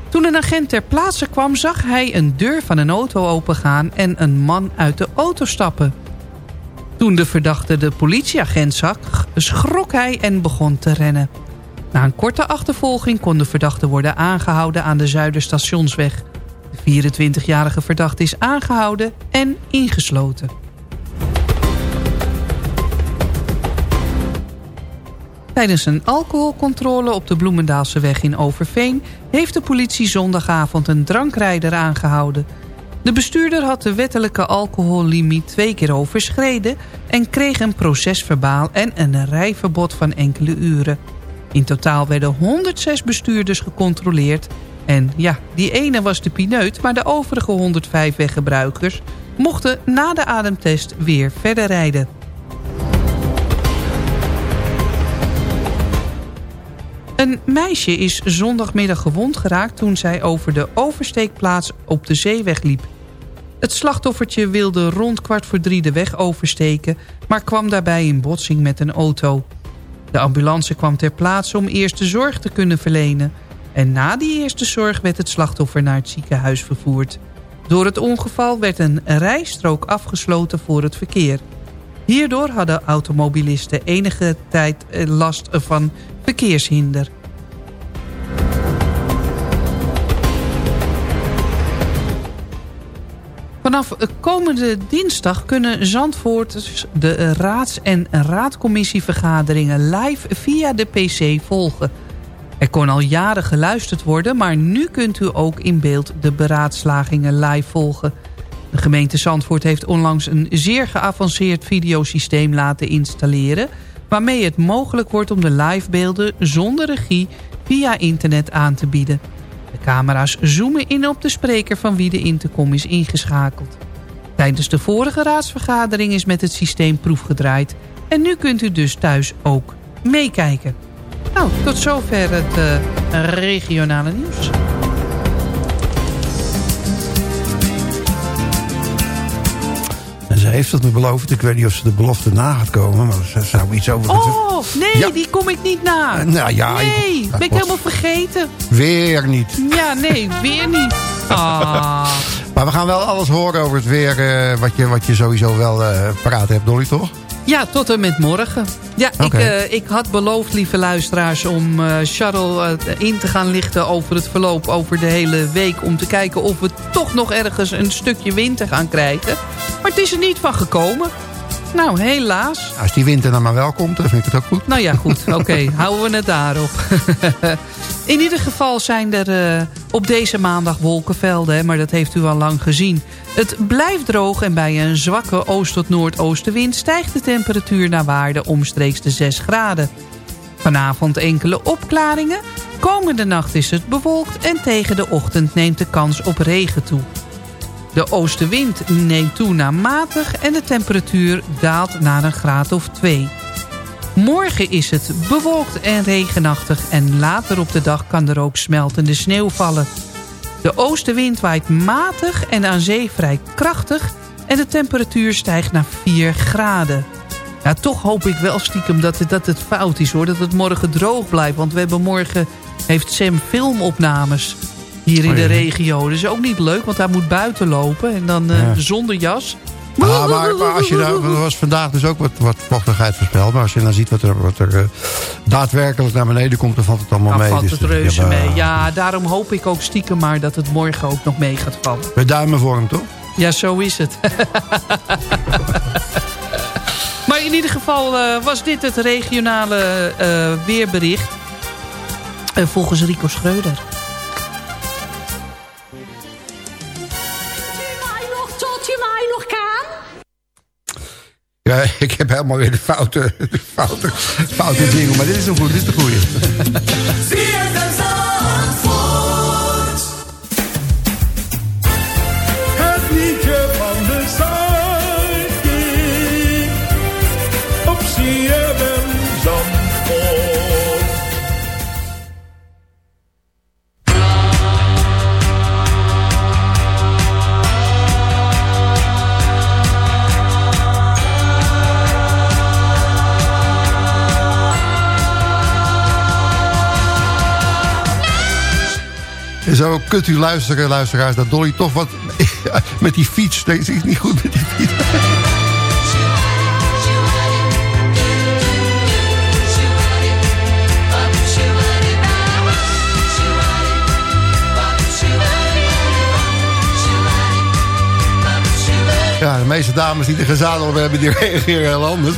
Toen een agent ter plaatse kwam zag hij een deur van een auto opengaan en een man uit de auto stappen. Toen de verdachte de politieagent zag, schrok hij en begon te rennen. Na een korte achtervolging kon de verdachte worden aangehouden aan de Zuiderstationsweg. De 24-jarige verdachte is aangehouden en ingesloten. Tijdens een alcoholcontrole op de Bloemendaalse weg in Overveen... heeft de politie zondagavond een drankrijder aangehouden. De bestuurder had de wettelijke alcohollimiet twee keer overschreden... en kreeg een procesverbaal en een rijverbod van enkele uren. In totaal werden 106 bestuurders gecontroleerd... en ja, die ene was de pineut... maar de overige 105 weggebruikers mochten na de ademtest weer verder rijden. Een meisje is zondagmiddag gewond geraakt toen zij over de oversteekplaats op de zeeweg liep. Het slachtoffertje wilde rond kwart voor drie de weg oversteken... maar kwam daarbij in botsing met een auto. De ambulance kwam ter plaatse om eerste zorg te kunnen verlenen... en na die eerste zorg werd het slachtoffer naar het ziekenhuis vervoerd. Door het ongeval werd een rijstrook afgesloten voor het verkeer. Hierdoor hadden automobilisten enige tijd eh, last van verkeershinder. Vanaf komende dinsdag kunnen Zandvoorters de raads- en raadcommissievergaderingen live via de pc volgen. Er kon al jaren geluisterd worden, maar nu kunt u ook in beeld de beraadslagingen live volgen. De gemeente Zandvoort heeft onlangs een zeer geavanceerd videosysteem laten installeren... waarmee het mogelijk wordt om de livebeelden zonder regie via internet aan te bieden. De camera's zoomen in op de spreker van wie de intercom is ingeschakeld. Tijdens de vorige raadsvergadering is met het systeem proef gedraaid... en nu kunt u dus thuis ook meekijken. Nou, tot zover het uh, regionale nieuws. Ze heeft het me beloofd. Ik weet niet of ze de belofte na gaat komen. Maar ze zou iets over... Oh, nee, Ja. die kom ik niet na. Uh, nou ja, nee, ik- ben ik helemaal vergeten. Weer niet. Ja, nee, weer niet. Ah. Maar we gaan wel alles horen over het weer. eh, wat, je, wat je sowieso wel eh paraat hebt, Dolly, toch? Ja, tot en met morgen. Ja, ik, eh, ik had beloofd, lieve luisteraars, om eh Charles eh, in te gaan lichten over het verloop over de hele week. Om te kijken of we toch nog ergens een stukje winter gaan krijgen. Maar het is er niet van gekomen. Nou, helaas. Als die winter dan maar wel komt, dan vind ik het ook goed. Nou ja, goed. Oké, houden we het daarop. In ieder geval zijn er eh, op deze maandag wolkenvelden, hè, maar dat heeft u al lang gezien. Het blijft droog en bij een zwakke oost- tot noordoostenwind... stijgt de temperatuur naar waarde omstreeks de 6 graden. Vanavond enkele opklaringen. Komende nacht is het bewolkt en tegen de ochtend neemt de kans op regen toe. De oostenwind neemt toe naar matig en de temperatuur daalt naar een graad of 2. Morgen is het bewolkt en regenachtig en later op de dag kan er ook smeltende sneeuw vallen. De oostenwind waait matig en aan zee vrij krachtig en de temperatuur stijgt naar 4 graden. Ja, toch hoop ik wel stiekem dat het, dat het fout is hoor, dat het morgen droog blijft. Want we hebben morgen, heeft Sam filmopnames hier in de regio. Dat is ook niet leuk, want hij moet buiten lopen en dan eh, zonder jas. Ah, maar, maar als je daar, er was vandaag dus ook wat, wat vochtigheid voorspeld. Maar als je dan ziet wat er, wat er eh, daadwerkelijk naar beneden komt, dan valt het allemaal Dan mee. valt Dus het reuze mee. Ja, daarom hoop ik ook stiekem maar dat het morgen ook nog mee gaat vallen. We duimen voor hem, toch? Ja, zo is het. maar in ieder geval eh, was dit het regionale weerbericht. Volgens Rico Schreuder. Ik heb helemaal weer de foute, de foute, foute. Maar dit is een goed, dit is de goeie. En zo kunt u luisteren, luisteraars, dat Dolly toch wat met die fiets. Deze is niet goed met die fiets. Ja, de meeste dames die er gezadeld hebben, die reageren heel anders.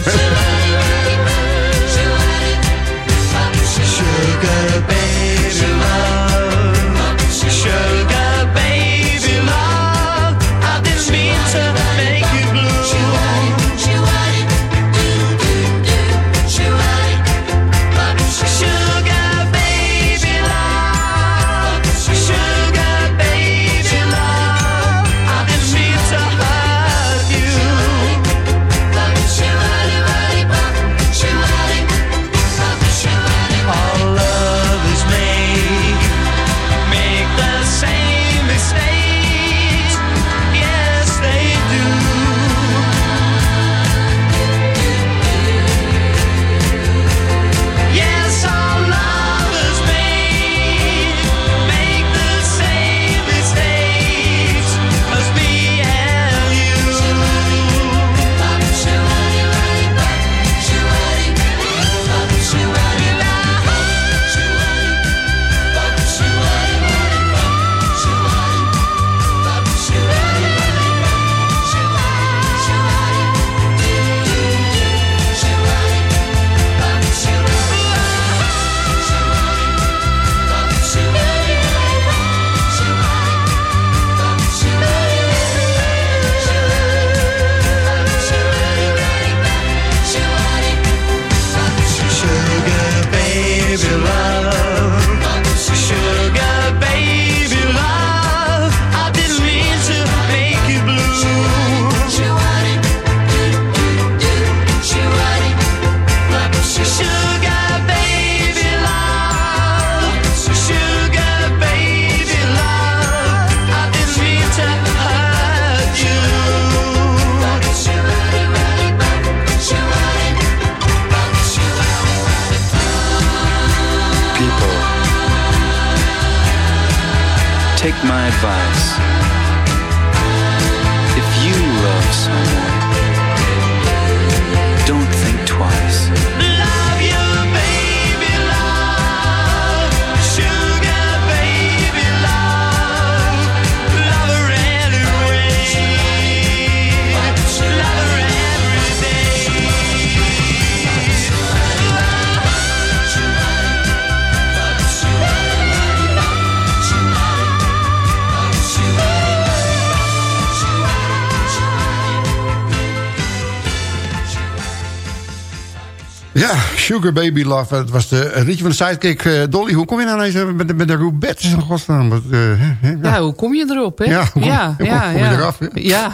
Sugar Baby Love. Het was de een liedje van de sidekick eh, Dolly. Hoe kom je nou ineens met, met de roubette? godsnaam? Eh, hè, hè? Ja, hoe kom je erop, hè? Ja, hoe kom- ja, hoe ja, kom je ja. eraf, hè? Ja.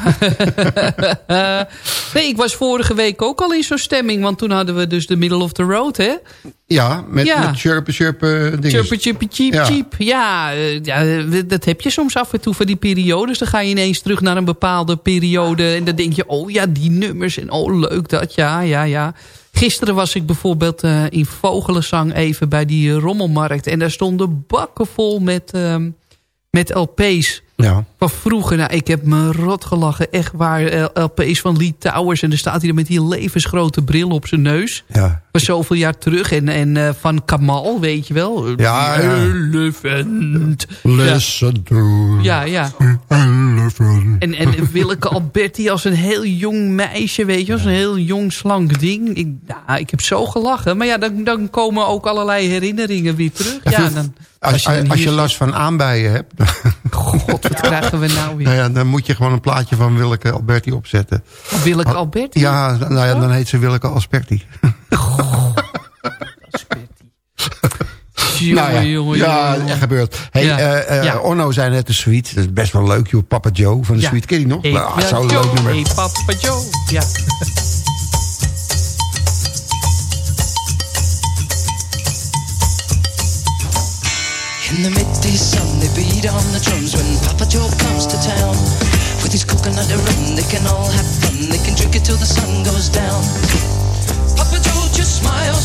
nee, ik was vorige week ook al in zo'n stemming. Want toen hadden we dus de middle of the road, hè? Ja, met, Ja. met chirpen, chirpen dingen. Chirpy, chirpy, cheap, Ja. Ja, eh, ja, eh, dat heb je soms af en toe van die periodes. Dan ga je ineens terug naar een bepaalde periode. En dan denk je, oh ja, die nummers. En oh, leuk dat, ja, ja, ja. Gisteren was ik bijvoorbeeld eh, in Vogelenzang even bij die rommelmarkt. En daar stonden bakken vol met, ehm, met LP's. Ja. Van vroeger, nou, ik heb me rot gelachen. Echt waar, eh, LP's van Lee Towers. En dan staat hij er met die levensgrote bril op zijn neus. Ja. Van zoveel jaar terug. En, en eh, van Kamal, weet je wel. Ja, ja. Elephant. Listen to Ja, ja. elephant. En, en Willeke Alberti als een heel jong meisje, weet je, als een heel jong slank ding. Ik, nou, ik heb zo gelachen. Maar ja, dan, dan komen ook allerlei herinneringen weer terug. Ja, dan, Als, dan als, je last van aanbijen hebt... God, wat krijgen we nou weer? nou ja, dan moet je gewoon een plaatje van Willeke Alberti opzetten. Willeke Alberti? Ja, nou ja, dan heet ze Willeke Alsperti. Jongen, Nou ja, jongen, ja, jongen. echt gebeurd. Hey, Ja. Ja. Orno zei net de Sweet. Dat is best wel leuk, joh. Papa Joe van de. Sweet. Ken je die nog? Hey, nou, ja, zo'n leuk nummer. Hey, Papa Joe. Ja. In the midday sun, they beat on the drums when Papa Joe comes to town. With his coconut rum, they can all have fun. They can drink it till the sun goes down. Papa Joe just smiles.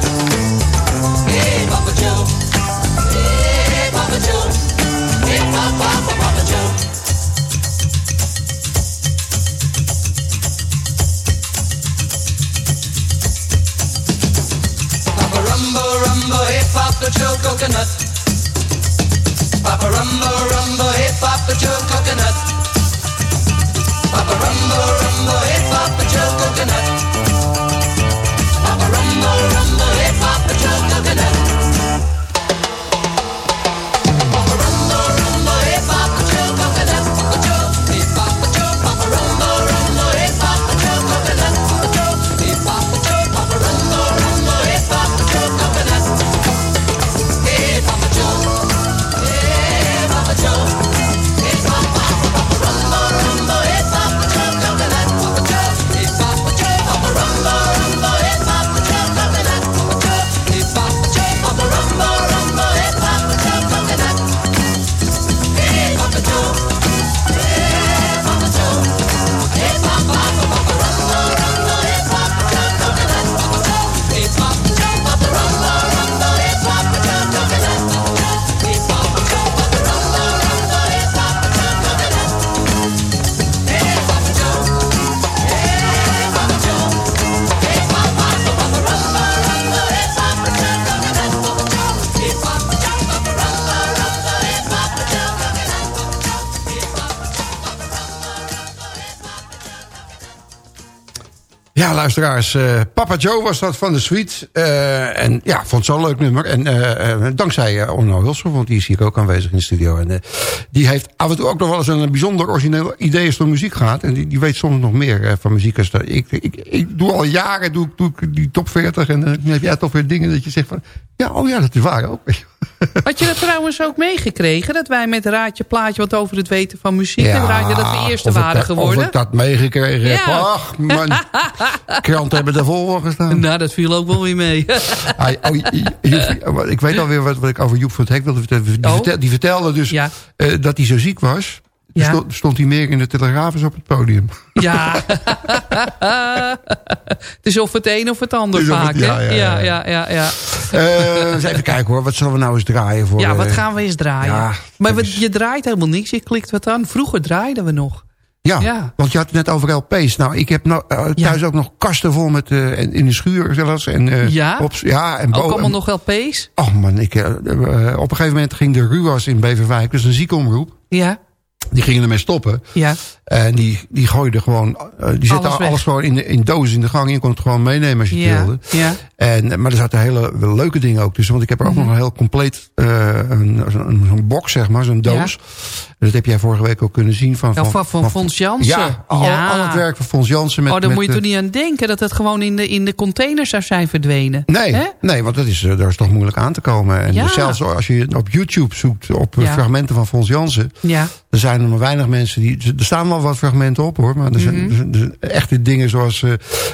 Joe Coconut. Papa Rumbo, Rumbo, hey Papa Joe Coconut. Papa Rumbo, Rumbo, hey Papa Joe Coconut. Papa Rumbo, Rumbo, hey Papa Joe Coconut. Luisteraars. eh, Papa Joe was dat van de Suite. Eh, en ja, vond zo'n leuk nummer. En eh, dankzij Onno Hulser, want die is hier ook aanwezig in de studio. En die heeft af en toe ook nog wel eens een bijzonder origineel idee als het om muziek gaat. En die, die weet soms nog meer van muziek. Als. Ik, ik, ik doe al jaren doe, doe ik die top 40. En dan heb jij toch weer dingen dat je zegt van... Ja, oh ja, dat is waar ook. Had je dat trouwens ook meegekregen? Dat wij met Raadje Plaatje wat over het weten van muziek... en Raadje dat we eerste waren dat- geworden? Of ik dat meegekregen heb. Ja. Ach, man. Kranten hebben er vol voor gestaan. Nou, dat viel ook wel weer mee. Hij- oh, ik weet alweer wat, wat ik over Joep van het Hek wilde vertellen. Die, Oh. vertel- die vertelde dus eh, dat hij zo ziek was. Ja. stond, stond hij meer in de telegraaf op het podium. Ja. het is of het een of het ander het- vaak, hè? ja, ja, Ja, ja. ja, ja. ja. Eh, eens even kijken hoor. Wat zullen we nou eens draaien voor... Ja, wat eh, gaan we eens draaien? ja, maar wat, je draait helemaal niks, je klikt wat aan. Vroeger draaiden we nog. Ja, Ja. want je had het net over LP's. Nou, ik heb nou, thuis ook nog kasten vol met... eh, en in de schuur zelfs. En, eh, Ja? Op, ja, en Ook allemaal nog LP's? Oh man, ik, op een gegeven moment ging de RUAS in Beverwijk, dus een ziekenomroep. Ja. Die gingen ermee stoppen. Ja. En die, die gooiden gewoon, eh, die zetten Alles gewoon in, in dozen in de gang. Je kon het gewoon meenemen als je het Ja. wilde. Ja. En, maar er zaten hele leuke dingen ook tussen. Want ik heb er ook Mhm. nog een heel compleet, eh, een, zo'n box zeg maar, zo'n doos. En dat heb jij vorige week ook kunnen zien. Van, Ja, van, van Fons Jansen. Ja, al, Ja. al het werk van Fons Jansen. Met, oh, daar met, moet je toch niet aan denken dat het gewoon in de, in de container zou zijn verdwenen. Nee, nee, want dat is, eh, daar is toch moeilijk aan te komen. En Ja. dus zelfs als je op YouTube zoekt op eh, Ja. fragmenten van Fons Jansen... Ja. er zijn er maar weinig mensen die... Er staan wel wat fragmenten op hoor, maar er zijn, Mhm. er zijn echte dingen zoals... eh,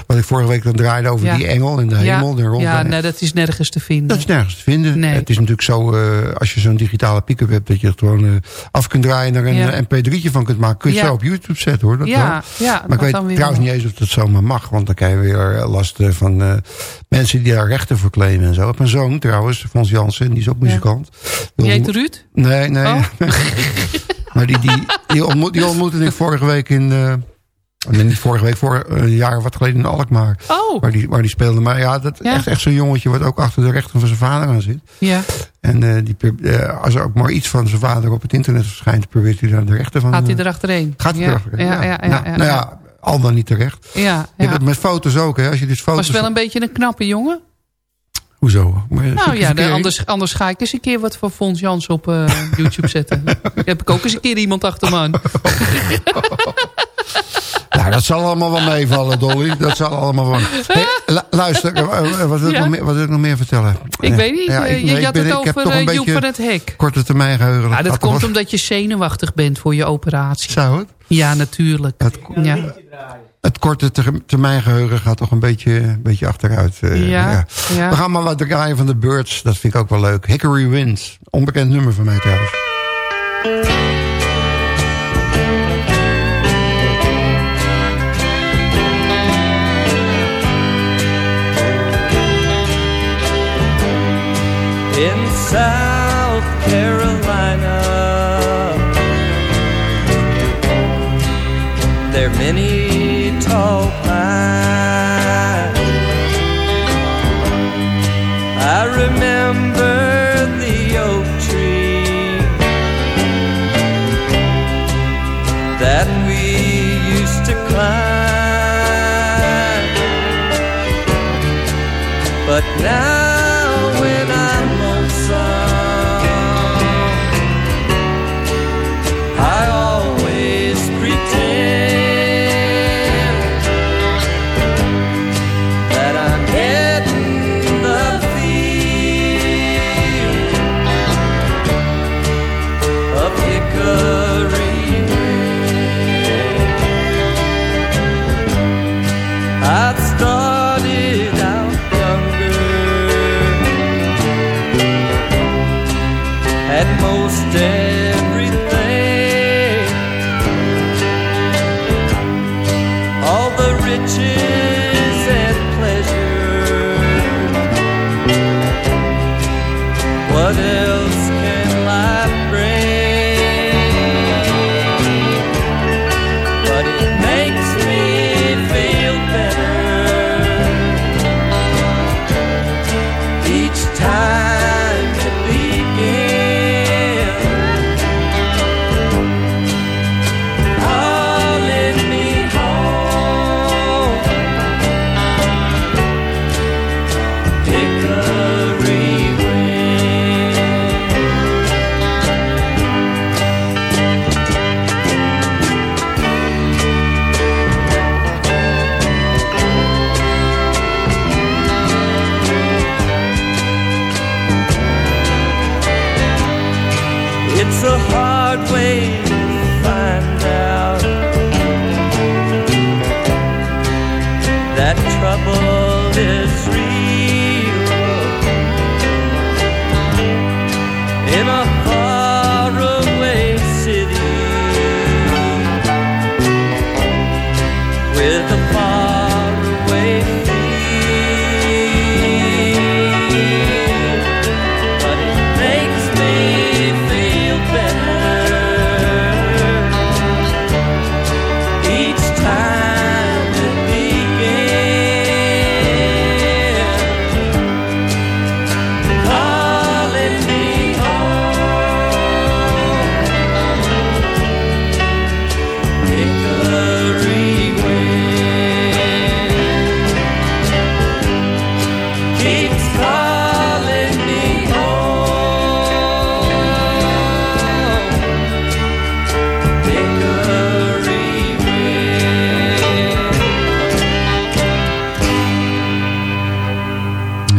wat ik vorige week dan draaide over Ja. die engel en de Ja. hemel. Rond, Ja, nee, dat is nergens te vinden. Dat is nergens te vinden. Nee. Het is natuurlijk zo, als je zo'n digitale pick-up hebt... dat je het gewoon af kunt draaien en er een Ja. eh, mp3'tje van kunt maken. Kun je Ja. zo op YouTube zetten hoor. Dat Ja, wel. ja, maar ik weet trouwens niet eens of dat zomaar mag. Want dan krijg je weer eh, last eh, van mensen die daar rechten voor claimen en zo. Ik heb een zoon trouwens, Fons Jansen, die is ook muzikant. Die heet Ruud? Nee, nee. Oh. maar die, die, die, ontmoet, die ontmoette ik vorige week in... eh, nee, niet vorige week, voor een jaar of wat geleden in Alkmaar. Oh. Waar die, waar die speelde. Maar ja, dat Ja. echt, echt zo'n jongetje wat ook achter de rechten van zijn vader aan zit. Ja. En eh, die, eh, als er ook maar iets van zijn vader op het internet verschijnt, probeert hij daar de rechten van... Gaat hij eh, erachterheen? Gaat hij ja. erachterheen, Ja, ja, ja. nou, ja, nou ja, al dan niet terecht. Ja, Je ja. hebt het met foto's ook, hè. Als je dus foto's... Was wel een beetje een knappe jongen. Hoezo? Maar, Nou je ja, verkeering? anders, anders ga ik eens een keer wat van Fons Jans op eh, YouTube zetten. Dan heb ik ook eens een keer iemand achter me aan. Nou, dat zal allemaal wel meevallen, Dolly. Dat zal allemaal wel... Hey, lu- luister, eh, eh, wat wil, ik Ja. nog meer, wat wil ik nog meer vertellen? Ik weet niet, Ja, eh, ik- je- had ben- het heb over, toch een Joep van het Hek. Korte termijn geheugen. Ja, dat komt omdat je zenuwachtig bent voor je operatie. Zou het? Ja, natuurlijk. Ja. Het korte ter- termijn geheugen gaat toch een beetje, een beetje achteruit. Ja, ja. We gaan maar wat draaien van de Birds. Dat vind ik ook wel leuk. Hickory Winds. Onbekend nummer van mij trouwens. South Carolina. There are many tall pines. I remember the oak tree that we used to climb. But now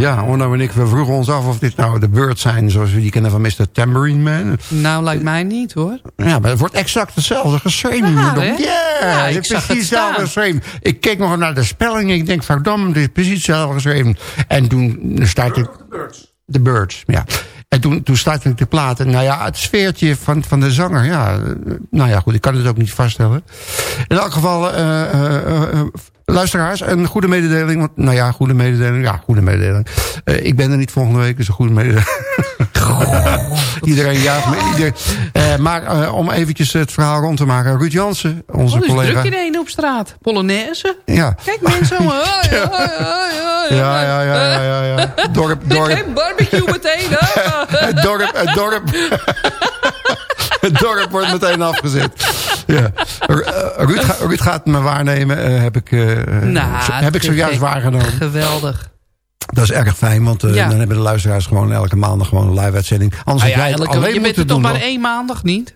Ja, Onno en ik, we vroegen ons af of dit nou de Birds zijn... zoals we die kennen van Mr. Tambourine Man. Nou, lijkt mij niet hoor. Ja, maar het wordt exact hetzelfde geschreven. Ja, hè? Ja, ik het is precies hetzelfde geschreven. Ik keek nog naar de spelling en ik denk, verdamme, dit is precies hetzelfde geschreven. En toen startte ik... The Birds, ja. En toen, toen startte ik de plaat. En nou ja, het sfeertje van, van de zanger, ja... eh, Nou ja, goed, ik kan het ook niet vaststellen. In elk geval, eh, eh, luisteraars, een goede mededeling. Want, nou ja, goede mededeling, ja, goede mededeling. Ik ben er niet volgende week, dus een goede mededeling. iedereen juicht me. Eh, maar eh, om eventjes het verhaal rond te maken. Ruud Jansen, onze Oh, dus collega. druk iedereen op straat. Polonaise. Ja. Kijk mensen. hoi, hoi, hoi, hoi, Ja, ja, ja, ja, ja, ja. Dorp, Ik dorp. heb barbecue meteen. hè? Het dorp, het dorp. Het dorp wordt meteen afgezet. Ja. Ru- eh, Ruud, ga- Ruud gaat me waarnemen, eh, heb ik, eh, Nou, heb ik zojuist waargenomen. Geweldig. Dat is erg fijn, want eh, Ja. dan hebben de luisteraars gewoon elke maandag gewoon een live-uitzending. Anders Ah ja, jij elke- alleen je bent er toch maar één maandag niet?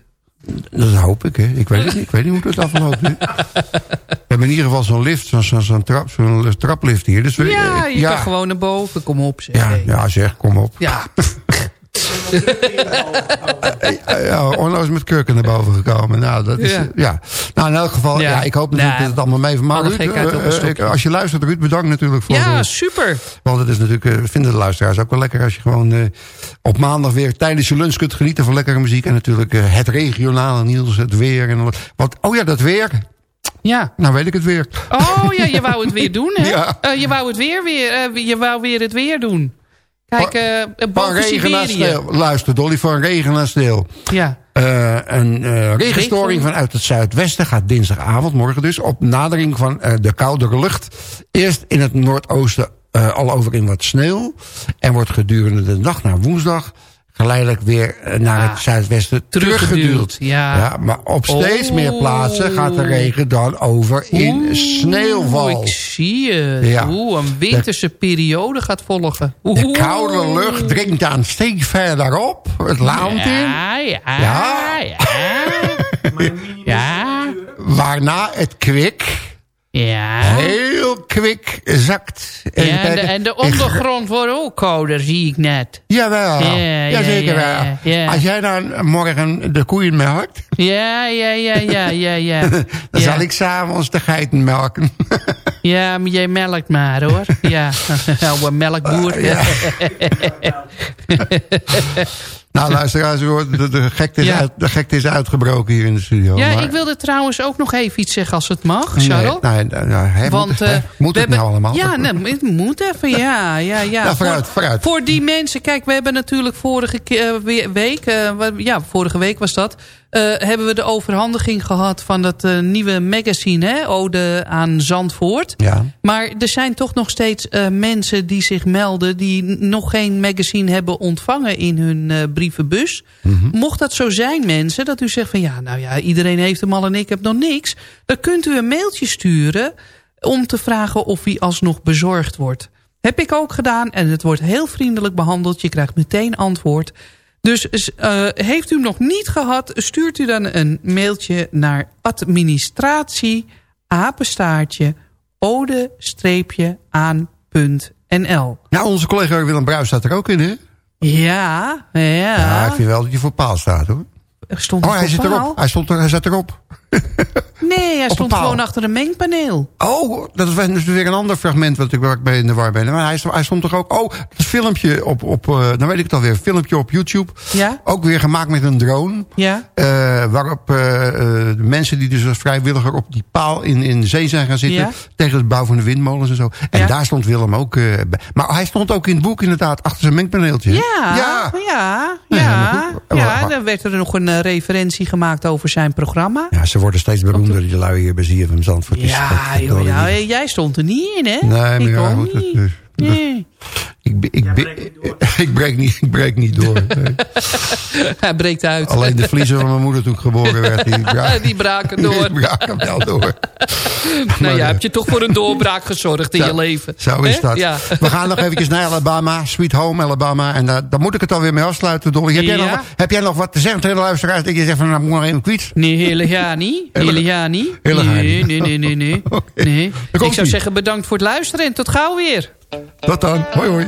Dat hoop ik, hè. Ik weet het niet. Ik weet niet hoe het afloopt. nu. We hebben in ieder geval zo'n lift, zo'n zo'n zo'n trap, zo'n traplift hier. Dus we, Ja, eh, je kan gewoon naar boven. Kom op zeg. ja, ja, zeg, kom op. Ja. Eh, Ja, Orno is met kurken naar boven gekomen. Nou, dat is, Ja. Nou, in elk geval, ja. Ja. ik hoop natuurlijk Nou, dat het allemaal mee van Maar Ruud, een eh, eh, ik- als je luistert, Ruud, bedankt natuurlijk voor... Ja, eh, super. want het is natuurlijk, eh, vinden de luisteraars ook wel lekker... als je gewoon eh, op maandag weer tijdens je lunch kunt genieten van lekkere muziek. En natuurlijk eh, het regionale nieuws, het weer. En wat, oh ja, dat weer. Ja. Nou weet ik het weer. Oh ja, je wou het weer doen, hè? Ja. Eh, je wou het weer weer, eh, je wou weer het weer doen. Kijk, eh Van boven regen naar sneeuw. Luister, Dolly, van regen naar sneeuw. Ja. Eh, een eh, regenstoring vanuit het zuidwesten gaat dinsdagavond, morgen dus, op nadering van eh, de koudere lucht. Eerst in het noordoosten eh, al over in wat sneeuw. En wordt gedurende de nacht naar woensdag geleidelijk weer eh, naar het zuidwesten teruggeduwd, ja. maar op steeds Oh. meer plaatsen gaat de regen dan over in sneeuwval. Oeh, ik zie het. Ja. Oeh, een winterse periode gaat volgen. Oeh. De koude lucht dringt dan steeds verder op, het land in. Ja, ja, Ja. ja. Ja. Waarna het kwik Ja. heel kwik zakt. Ja, en, de, en de ondergrond wordt ook kouder, zie ik net. Jawel, Ja, ja, jazeker ja, wel. ja. Als jij dan morgen de koeien melkt, Ja, ja, ja, ja, ja, ja. dan zal ik s'avonds de geiten melken. Ja, maar jij melkt maar hoor. Ja, oude melkboer. Nou, luisteraars, de, de, gekte is Ja. uit, de gekte is uitgebroken hier in de studio. Ja, maar- ik wilde trouwens ook nog even iets zeggen als het mag, Charles. nee, nee, nee, hè, Want, moet, eh, moet we het nou hebben- allemaal? Ja, nee, het moet even, ja. ja, ja. Nou, vooruit, voor, vooruit. Voor die mensen, kijk, we hebben natuurlijk vorige ke- eh, we- week, eh, ja, vorige week was dat, hebben we de overhandiging gehad van dat eh, nieuwe magazine, hè, Ode aan Zandvoort. Ja. Maar er zijn toch nog steeds eh, mensen die zich melden... die nog geen magazine hebben ontvangen in hun eh, brievenbus. Mocht dat zo zijn, mensen, dat u zegt van... ja, nou ja, iedereen heeft hem al en ik heb nog niks... dan kunt u een mailtje sturen om te vragen of hij alsnog bezorgd wordt. Heb ik ook gedaan en het wordt heel vriendelijk behandeld. Je krijgt meteen antwoord. Dus eh, heeft u nog niet gehad, stuurt u dan een mailtje naar administratie apenstaartje ode-aan.nl. Nou, onze collega Willem Bruis staat er ook in, hè? Ja, ja. Ja, ik vind wel dat je voor paal staat, hoor. Stond Oh, hij zit erop. Hij, stond er, hij zat erop. Nee, hij stond gewoon achter een mengpaneel. Oh, dat is dus weer een ander fragment wat ik, waar ik bij in de war ben. Maar hij, stond- hij stond toch ook... Oh, dat filmpje op... op dan weet ik het alweer. Een filmpje op YouTube. Ja? Ook weer gemaakt met een drone. Ja? Eh, waarop eh, de mensen die dus als vrijwilliger op die paal in, in de zee zijn gaan zitten. Ja? Tegen het bouwen van de windmolens en zo. En daar stond Willem ook bij. Maar hij stond ook in het boek inderdaad achter zijn mengpaneeltje. Ja, Ja. ja, ja. Ja, Maar- dan werd er nog een referentie gemaakt over zijn programma. Ja, ze worden steeds beroemder, die lui hier bij ZFM Zandvoort. Ja, joh, ja, jij stond er niet in, hè? Nee, maar ik ja, goed. Ik, ik, ik, ik, breek niet, ik breek niet door. Nee. Hij breekt uit. Alleen de vliezen van mijn moeder toen ik geboren werd. Die, bra- die braken door. Die braken wel door. nou Maar, ja, heb je toch voor een doorbraak gezorgd in Zo- je leven. Zo is dat. Ja. We gaan nog eventjes naar Alabama. Sweet Home Alabama. En daar, daar moet ik het alweer mee afsluiten, Dolly. Heb, jij nog, wat- heb jij nog wat te zeggen tegen de luisteraars? Dat je zegt van, nou, moet nog even kwijt? Nee, hele jaar niet. Hele jaar niet. Nee, nee, nee, nee. nee. nee. Ik zou zeggen bedankt voor het luisteren en tot gauw weer. Tot dan. Hoi, hoi.